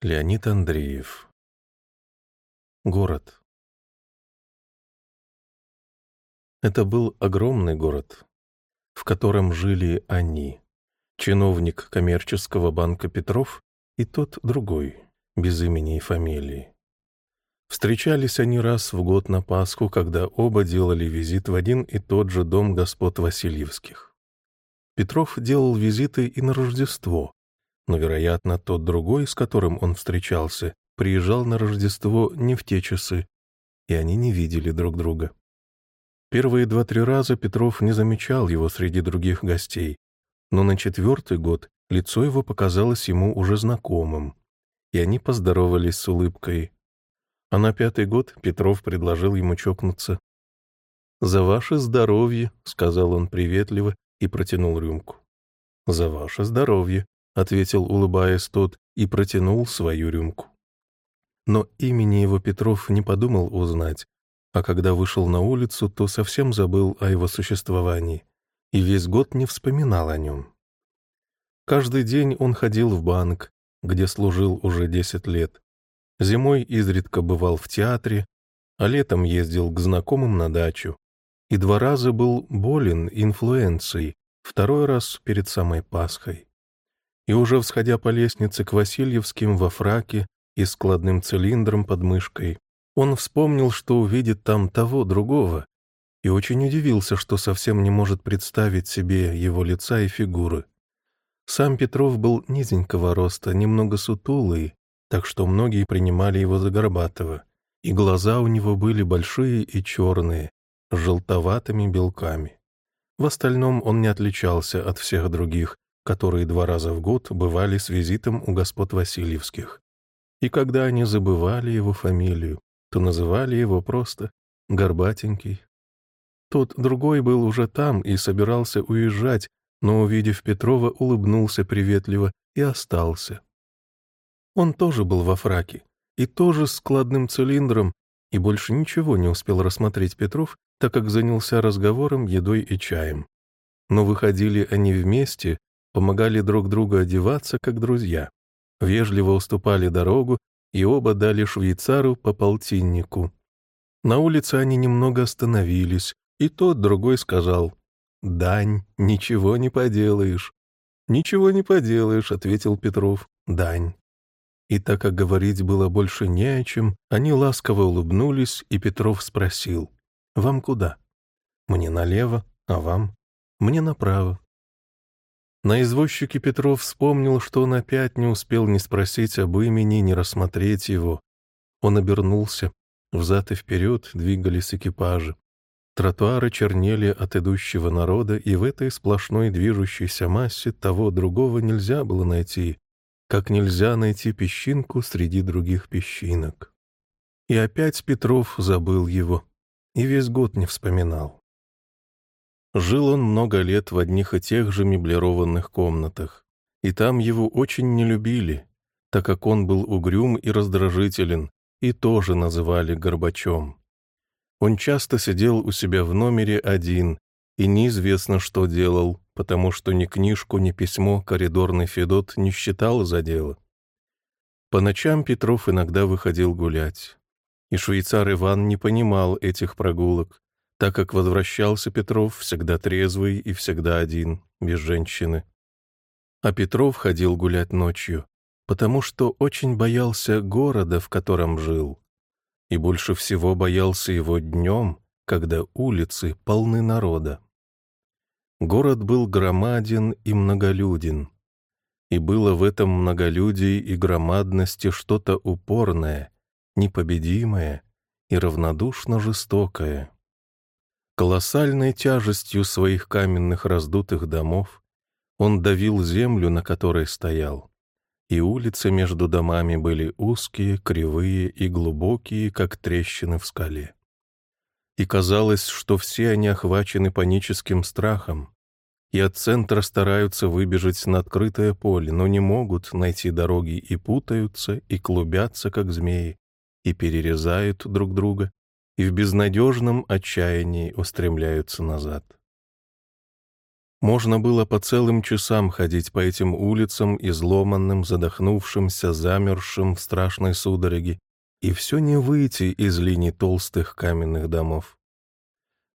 Леонид Андреев. Город. Это был огромный город, в котором жили они, чиновник коммерческого банка Петров и тот другой, без имени и фамилии. Встречались они раз в год на Пасху, когда оба делали визит в один и тот же дом господ Васильевских. Петров делал визиты и на Рождество, но, вероятно, тот другой, с которым он встречался, приезжал на Рождество не в те часы, и они не видели друг друга. Первые два-три раза Петров не замечал его среди других гостей, но на четвертый год лицо его показалось ему уже знакомым, и они поздоровались с улыбкой. А на пятый год Петров предложил ему чокнуться. «За ваше здоровье», — сказал он приветливо и протянул рюмку. «За ваше здоровье», ответил, улыбаясь тот, и протянул свою рюмку. Но имени его Петров не подумал узнать, а когда вышел на улицу, то совсем забыл о его существовании и весь год не вспоминал о нем. Каждый день он ходил в банк, где служил уже десять лет. Зимой изредка бывал в театре, а летом ездил к знакомым на дачу. И два раза был болен инфлюенцией, второй раз перед самой Пасхой и уже всходя по лестнице к Васильевским во фраке и складным цилиндром под мышкой, он вспомнил, что увидит там того другого, и очень удивился, что совсем не может представить себе его лица и фигуры. Сам Петров был низенького роста, немного сутулый, так что многие принимали его за Горбатого, и глаза у него были большие и черные, с желтоватыми белками. В остальном он не отличался от всех других, которые два раза в год бывали с визитом у господ Васильевских. И когда они забывали его фамилию, то называли его просто «Горбатенький». Тот другой был уже там и собирался уезжать, но, увидев Петрова, улыбнулся приветливо и остался. Он тоже был во фраке, и тоже с складным цилиндром, и больше ничего не успел рассмотреть Петров, так как занялся разговором, едой и чаем. Но выходили они вместе, помогали друг другу одеваться, как друзья, вежливо уступали дорогу, и оба дали швейцару по полтиннику. На улице они немного остановились, и тот другой сказал, «Дань, ничего не поделаешь». «Ничего не поделаешь», — ответил Петров, «Дань». И так как говорить было больше не о чем, они ласково улыбнулись, и Петров спросил, «Вам куда?» «Мне налево, а вам?» «Мне направо». На извозчике Петров вспомнил, что он опять не успел ни спросить об имени, ни рассмотреть его. Он обернулся. Взад и вперед двигались экипажи. Тротуары чернели от идущего народа, и в этой сплошной движущейся массе того другого нельзя было найти, как нельзя найти песчинку среди других песчинок. И опять Петров забыл его, и весь год не вспоминал. Жил он много лет в одних и тех же меблированных комнатах, и там его очень не любили, так как он был угрюм и раздражителен, и тоже называли Горбачом. Он часто сидел у себя в номере один, и неизвестно, что делал, потому что ни книжку, ни письмо коридорный Федот не считал за дело. По ночам Петров иногда выходил гулять, и швейцар Иван не понимал этих прогулок, так как возвращался Петров всегда трезвый и всегда один, без женщины. А Петров ходил гулять ночью, потому что очень боялся города, в котором жил, и больше всего боялся его днем, когда улицы полны народа. Город был громаден и многолюден, и было в этом многолюдии и громадности что-то упорное, непобедимое и равнодушно жестокое. Колоссальной тяжестью своих каменных раздутых домов он давил землю, на которой стоял, и улицы между домами были узкие, кривые и глубокие, как трещины в скале. И казалось, что все они охвачены паническим страхом, и от центра стараются выбежать на открытое поле, но не могут найти дороги и путаются, и клубятся, как змеи, и перерезают друг друга, и в безнадежном отчаянии устремляются назад. Можно было по целым часам ходить по этим улицам, изломанным, задохнувшимся, замерзшим в страшной судороге, и все не выйти из линий толстых каменных домов.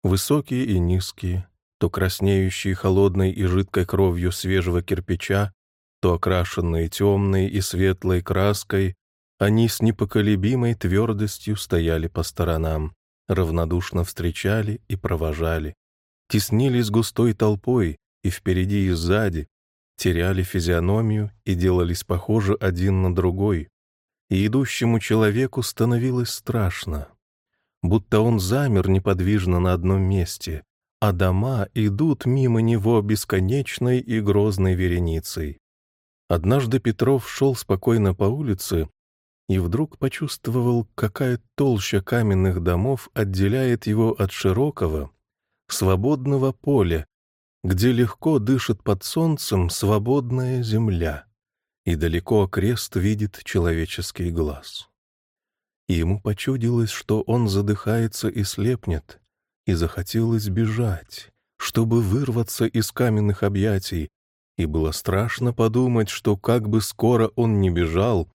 Высокие и низкие, то краснеющие холодной и жидкой кровью свежего кирпича, то окрашенные темной и светлой краской, они с непоколебимой твердостью стояли по сторонам, равнодушно встречали и провожали, теснились густой толпой и впереди и сзади, теряли физиономию и делались похожи один на другой, и идущему человеку становилось страшно, будто он замер неподвижно на одном месте, а дома идут мимо него бесконечной и грозной вереницей. Однажды Петров шел спокойно по улице и вдруг почувствовал, какая толща каменных домов отделяет его от широкого, свободного поля, где легко дышит под солнцем свободная земля, и далеко окрест видит человеческий глаз. И ему почудилось, что он задыхается и слепнет, и захотелось бежать, чтобы вырваться из каменных объятий, и было страшно подумать, что как бы скоро он ни бежал,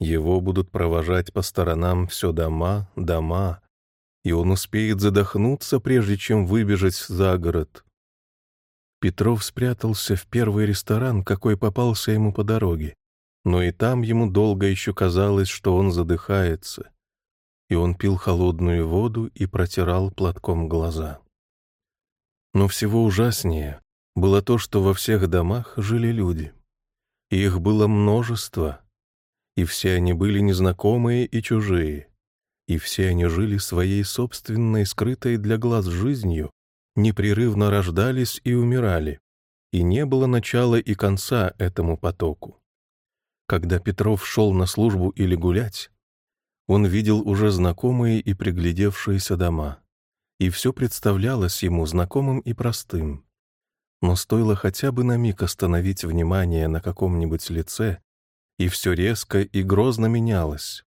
его будут провожать по сторонам все дома, дома, и он успеет задохнуться, прежде чем выбежать за город. Петров спрятался в первый ресторан, какой попался ему по дороге, но и там ему долго еще казалось, что он задыхается, и он пил холодную воду и протирал платком глаза. Но всего ужаснее было то, что во всех домах жили люди. И их было множество, и все они были незнакомые и чужие и все они жили своей собственной, скрытой для глаз жизнью, непрерывно рождались и умирали, и не было начала и конца этому потоку. Когда Петров шел на службу или гулять, он видел уже знакомые и приглядевшиеся дома, и все представлялось ему знакомым и простым. Но стоило хотя бы на миг остановить внимание на каком-нибудь лице, и все резко и грозно менялось.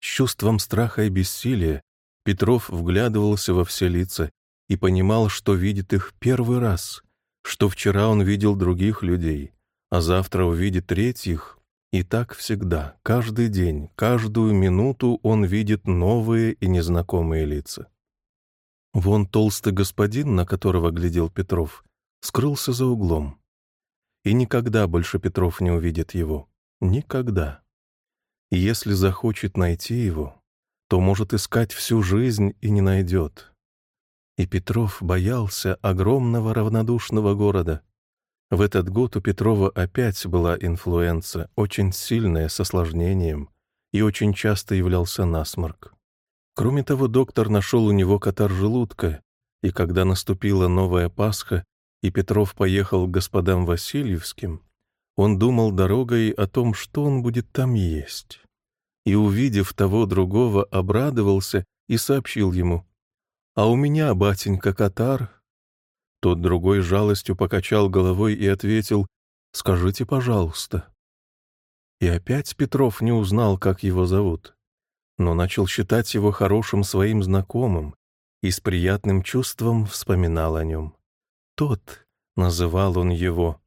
С чувством страха и бессилия Петров вглядывался во все лица и понимал, что видит их первый раз, что вчера он видел других людей, а завтра увидит третьих, и так всегда, каждый день, каждую минуту он видит новые и незнакомые лица. Вон толстый господин, на которого глядел Петров, скрылся за углом. И никогда больше Петров не увидит его. Никогда. Если захочет найти его, то может искать всю жизнь и не найдет. И Петров боялся огромного равнодушного города. В этот год у Петрова опять была инфлюенция, очень сильная, с осложнением, и очень часто являлся насморк. Кроме того, доктор нашел у него катар желудка, и когда наступила новая Пасха, и Петров поехал к господам Васильевским, он думал дорогой о том, что он будет там есть. И, увидев того другого, обрадовался и сообщил ему. «А у меня, батенька, катар». Тот другой жалостью покачал головой и ответил, «Скажите, пожалуйста». И опять Петров не узнал, как его зовут, но начал считать его хорошим своим знакомым и с приятным чувством вспоминал о нем. «Тот», — называл он его,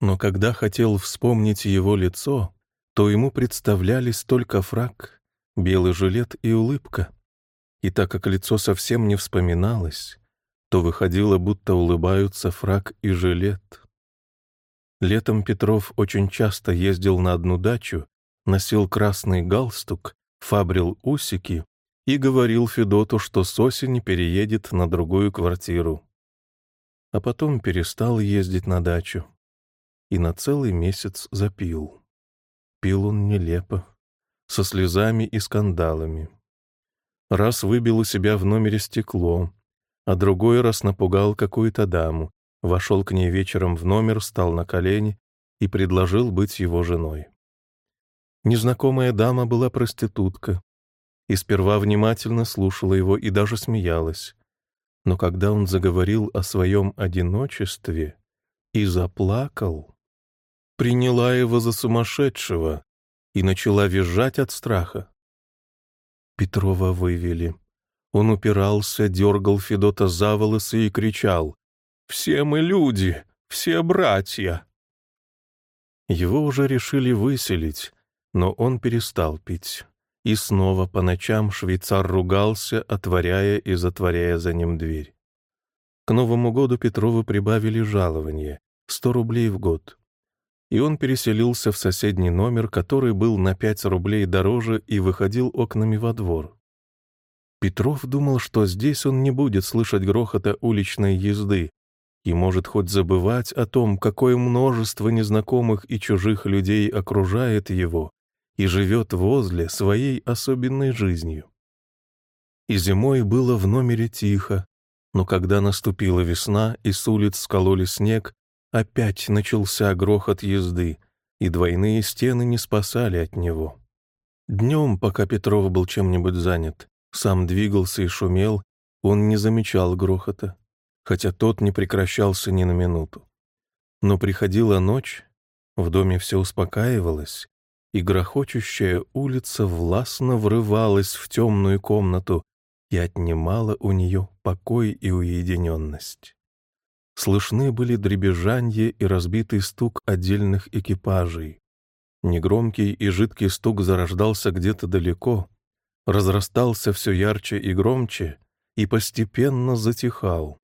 но когда хотел вспомнить его лицо, то ему представлялись только фраг, белый жилет и улыбка. И так как лицо совсем не вспоминалось, то выходило, будто улыбаются фраг и жилет. Летом Петров очень часто ездил на одну дачу, носил красный галстук, фабрил усики и говорил Федоту, что с осени переедет на другую квартиру. А потом перестал ездить на дачу и на целый месяц запил. Пил он нелепо, со слезами и скандалами. Раз выбил у себя в номере стекло, а другой раз напугал какую-то даму, вошел к ней вечером в номер, стал на колени и предложил быть его женой. Незнакомая дама была проститутка, и сперва внимательно слушала его и даже смеялась. Но когда он заговорил о своем одиночестве и заплакал, приняла его за сумасшедшего и начала визжать от страха. Петрова вывели. Он упирался, дергал Федота за волосы и кричал. Все мы люди, все братья!» Его уже решили выселить, но он перестал пить. И снова по ночам швейцар ругался, отворяя и затворяя за ним дверь. К Новому году Петрову прибавили жалование — 100 рублей в год. И он переселился в соседний номер, который был на 5 рублей дороже и выходил окнами во двор. Петров думал, что здесь он не будет слышать грохота уличной езды, и может хоть забывать о том, какое множество незнакомых и чужих людей окружает его и живет возле своей особенной жизнью. И зимой было в номере тихо, но когда наступила весна и с улиц скололи снег, опять начался грохот езды, и двойные стены не спасали от него. Днем, пока Петров был чем-нибудь занят, сам двигался и шумел, он не замечал грохота хотя тот не прекращался ни на минуту. Но приходила ночь, в доме все успокаивалось, и грохочущая улица властно врывалась в темную комнату и отнимала у нее покой и уединенность. Слышны были дребезжанье и разбитый стук отдельных экипажей. Негромкий и жидкий стук зарождался где-то далеко, разрастался все ярче и громче и постепенно затихал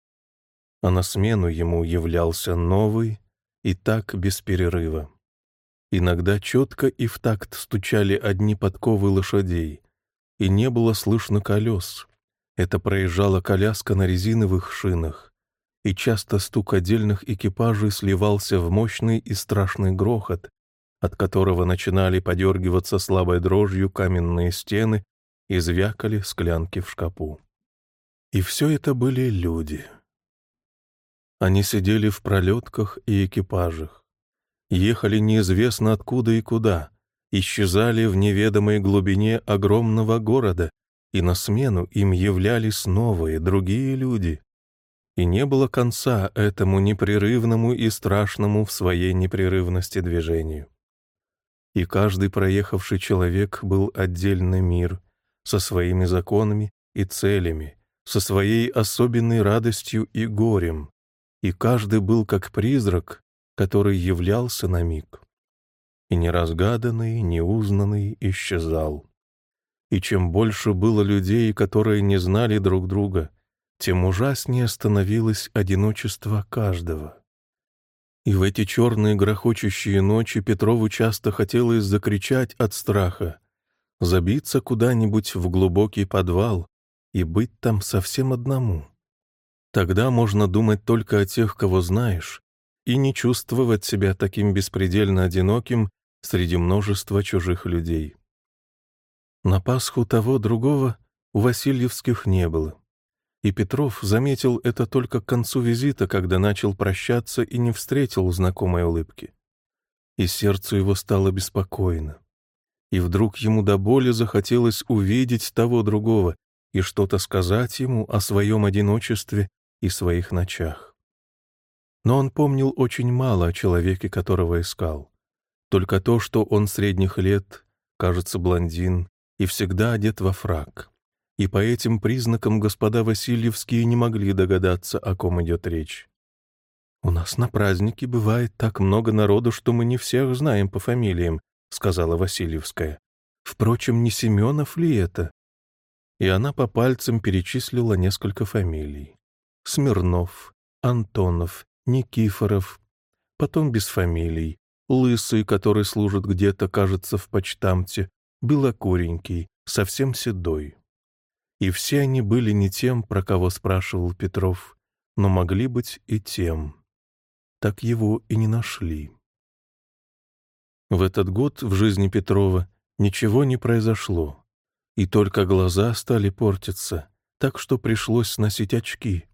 а на смену ему являлся новый, и так без перерыва. Иногда четко и в такт стучали одни подковы лошадей, и не было слышно колес. Это проезжала коляска на резиновых шинах, и часто стук отдельных экипажей сливался в мощный и страшный грохот, от которого начинали подергиваться слабой дрожью каменные стены и звякали склянки в шкапу. И все это были люди — они сидели в пролетках и экипажах, ехали неизвестно откуда и куда, исчезали в неведомой глубине огромного города, и на смену им являлись новые, другие люди. И не было конца этому непрерывному и страшному в своей непрерывности движению. И каждый проехавший человек был отдельный мир, со своими законами и целями, со своей особенной радостью и горем, и каждый был как призрак, который являлся на миг. И неразгаданный, неузнанный исчезал. И чем больше было людей, которые не знали друг друга, тем ужаснее становилось одиночество каждого. И в эти черные грохочущие ночи Петрову часто хотелось закричать от страха, забиться куда-нибудь в глубокий подвал и быть там совсем одному. Тогда можно думать только о тех, кого знаешь, и не чувствовать себя таким беспредельно одиноким среди множества чужих людей. На Пасху того другого у Васильевских не было. И Петров заметил это только к концу визита, когда начал прощаться и не встретил знакомой улыбки. И сердцу его стало беспокойно. И вдруг ему до боли захотелось увидеть того другого и что-то сказать ему о своем одиночестве и своих ночах. Но он помнил очень мало о человеке, которого искал. Только то, что он средних лет, кажется, блондин, и всегда одет во фрак. И по этим признакам господа Васильевские не могли догадаться, о ком идет речь. «У нас на празднике бывает так много народу, что мы не всех знаем по фамилиям», — сказала Васильевская. «Впрочем, не Семенов ли это?» И она по пальцам перечислила несколько фамилий. Смирнов, Антонов, Никифоров, потом без фамилий, Лысый, который служит где-то, кажется, в почтамте, Белокуренький, совсем седой. И все они были не тем, про кого спрашивал Петров, но могли быть и тем. Так его и не нашли. В этот год в жизни Петрова ничего не произошло, и только глаза стали портиться, так что пришлось носить очки.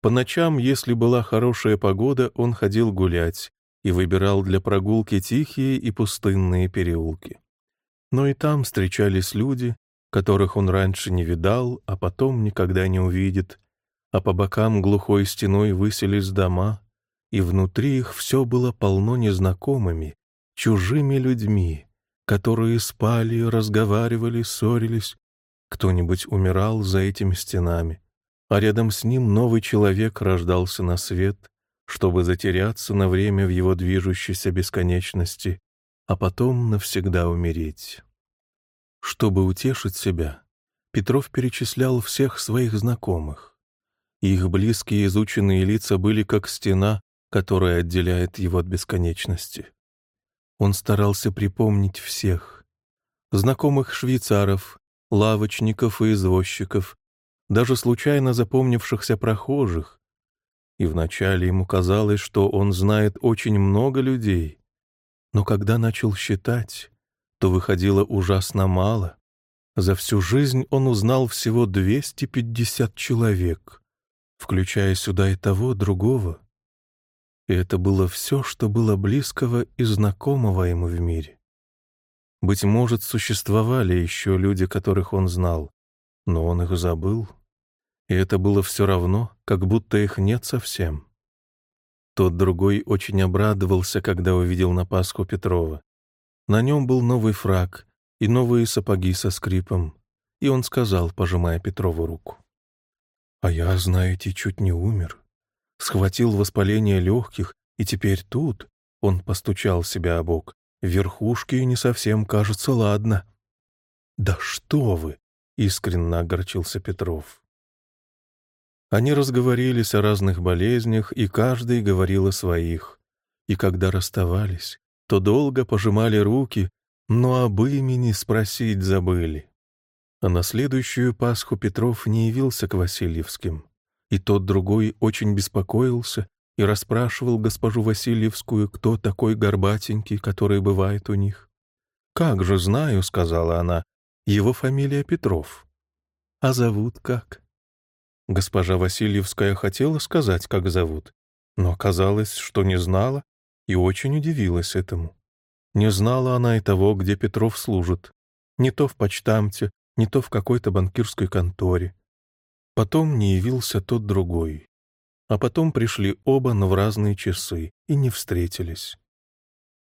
По ночам, если была хорошая погода, он ходил гулять и выбирал для прогулки тихие и пустынные переулки. Но и там встречались люди, которых он раньше не видал, а потом никогда не увидит, а по бокам глухой стеной высились дома, и внутри их все было полно незнакомыми, чужими людьми, которые спали, разговаривали, ссорились. Кто-нибудь умирал за этими стенами, а рядом с ним новый человек рождался на свет, чтобы затеряться на время в его движущейся бесконечности, а потом навсегда умереть. Чтобы утешить себя, Петров перечислял всех своих знакомых. Их близкие изученные лица были как стена, которая отделяет его от бесконечности. Он старался припомнить всех. Знакомых швейцаров, лавочников и извозчиков, даже случайно запомнившихся прохожих. И вначале ему казалось, что он знает очень много людей. Но когда начал считать, то выходило ужасно мало. За всю жизнь он узнал всего 250 человек, включая сюда и того, другого. И это было все, что было близкого и знакомого ему в мире. Быть может, существовали еще люди, которых он знал, но он их забыл, и это было все равно, как будто их нет совсем. Тот другой очень обрадовался, когда увидел на Пасху Петрова. На нем был новый фраг и новые сапоги со скрипом, и он сказал, пожимая Петрову руку. «А я, знаете, чуть не умер схватил воспаление легких, и теперь тут, он постучал себя о бок, верхушки не совсем кажется ладно. «Да что вы!» — искренне огорчился Петров. Они разговорились о разных болезнях, и каждый говорил о своих. И когда расставались, то долго пожимали руки, но об имени спросить забыли. А на следующую Пасху Петров не явился к Васильевским. И тот другой очень беспокоился и расспрашивал госпожу Васильевскую, кто такой горбатенький, который бывает у них. «Как же знаю», — сказала она, — «его фамилия Петров». «А зовут как?» Госпожа Васильевская хотела сказать, как зовут, но оказалось, что не знала и очень удивилась этому. Не знала она и того, где Петров служит. Не то в почтамте, не то в какой-то банкирской конторе. Потом не явился тот другой. А потом пришли оба, но в разные часы, и не встретились.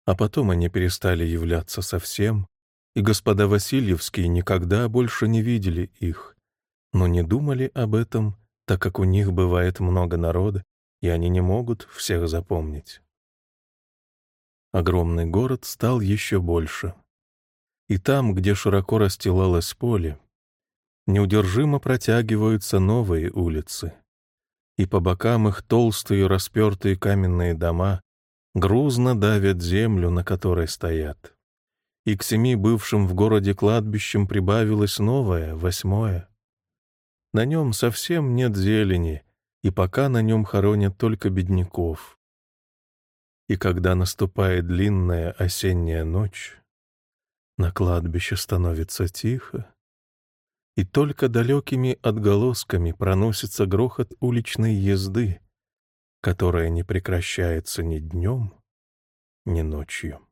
А потом они перестали являться совсем, и господа Васильевские никогда больше не видели их, но не думали об этом, так как у них бывает много народа, и они не могут всех запомнить. Огромный город стал еще больше. И там, где широко расстилалось поле, неудержимо протягиваются новые улицы. И по бокам их толстые распертые каменные дома грузно давят землю, на которой стоят. И к семи бывшим в городе кладбищем прибавилось новое, восьмое. На нем совсем нет зелени, и пока на нем хоронят только бедняков. И когда наступает длинная осенняя ночь, на кладбище становится тихо, и только далекими отголосками проносится грохот уличной езды, которая не прекращается ни днем, ни ночью.